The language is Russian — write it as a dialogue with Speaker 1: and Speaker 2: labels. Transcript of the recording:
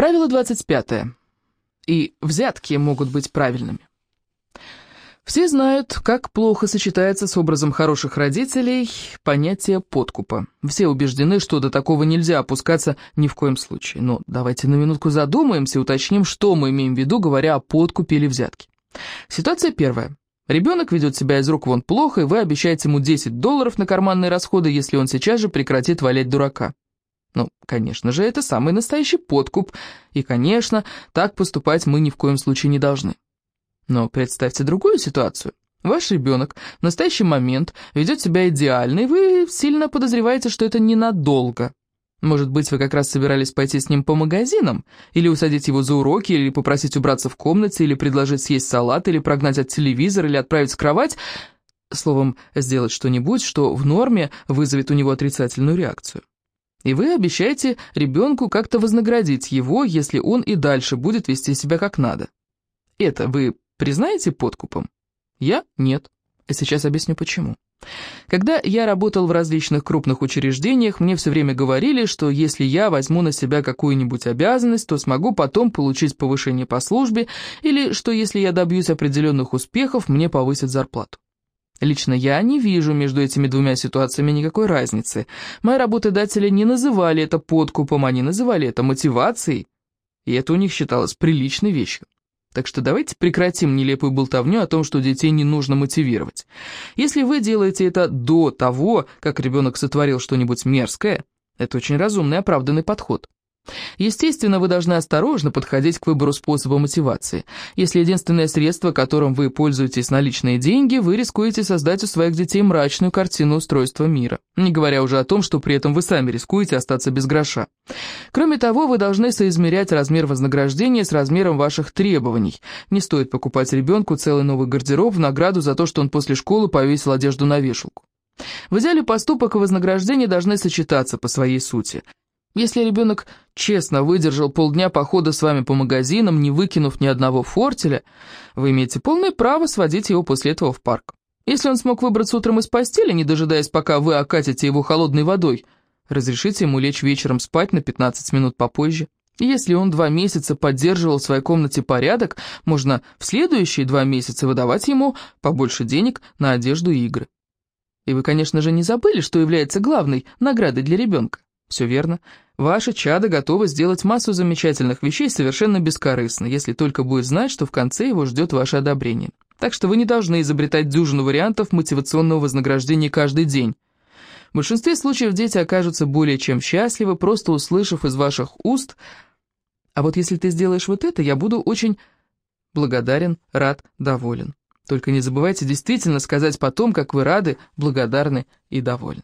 Speaker 1: Правило 25. И взятки могут быть правильными. Все знают, как плохо сочетается с образом хороших родителей понятие подкупа. Все убеждены, что до такого нельзя опускаться ни в коем случае. Но давайте на минутку задумаемся и уточним, что мы имеем в виду, говоря о подкупе или взятке. Ситуация первая. Ребенок ведет себя из рук вон плохо, и вы обещаете ему 10 долларов на карманные расходы, если он сейчас же прекратит валять дурака. Ну, конечно же, это самый настоящий подкуп, и, конечно, так поступать мы ни в коем случае не должны. Но представьте другую ситуацию. Ваш ребенок в настоящий момент ведет себя идеально, и вы сильно подозреваете, что это ненадолго. Может быть, вы как раз собирались пойти с ним по магазинам, или усадить его за уроки, или попросить убраться в комнате, или предложить съесть салат, или прогнать от телевизора, или отправить в кровать. Словом, сделать что-нибудь, что в норме вызовет у него отрицательную реакцию. И вы обещаете ребенку как-то вознаградить его, если он и дальше будет вести себя как надо. Это вы Признаете подкупом? Я – нет. И сейчас объясню почему. Когда я работал в различных крупных учреждениях, мне все время говорили, что если я возьму на себя какую-нибудь обязанность, то смогу потом получить повышение по службе, или что если я добьюсь определенных успехов, мне повысят зарплату. Лично я не вижу между этими двумя ситуациями никакой разницы. Мои работодатели не называли это подкупом, они называли это мотивацией, и это у них считалось приличной вещью. Так что давайте прекратим нелепую болтовню о том, что детей не нужно мотивировать. Если вы делаете это до того, как ребенок сотворил что-нибудь мерзкое, это очень разумный и оправданный подход. Естественно, вы должны осторожно подходить к выбору способа мотивации. Если единственное средство, которым вы пользуетесь наличные деньги, вы рискуете создать у своих детей мрачную картину устройства мира. Не говоря уже о том, что при этом вы сами рискуете остаться без гроша. Кроме того, вы должны соизмерять размер вознаграждения с размером ваших требований. Не стоит покупать ребенку целый новый гардероб в награду за то, что он после школы повесил одежду на вешалку. В идеале поступок и вознаграждение должны сочетаться по своей сути – если ребенок честно выдержал полдня похода с вами по магазинам, не выкинув ни одного фортеля, вы имеете полное право сводить его после этого в парк. Если он смог выбраться утром из постели, не дожидаясь, пока вы окатите его холодной водой, разрешите ему лечь вечером спать на 15 минут попозже. Если он два месяца поддерживал в своей комнате порядок, можно в следующие два месяца выдавать ему побольше денег на одежду и игры. И вы, конечно же, не забыли, что является главной наградой для ребенка. Все верно. Ваше чадо готово сделать массу замечательных вещей совершенно бескорыстно, если только будет знать, что в конце его ждет ваше одобрение. Так что вы не должны изобретать дюжину вариантов мотивационного вознаграждения каждый день. В большинстве случаев дети окажутся более чем счастливы, просто услышав из ваших уст «А вот если ты сделаешь вот это, я буду очень благодарен, рад, доволен». Только не забывайте действительно сказать потом, как вы рады, благодарны и довольны.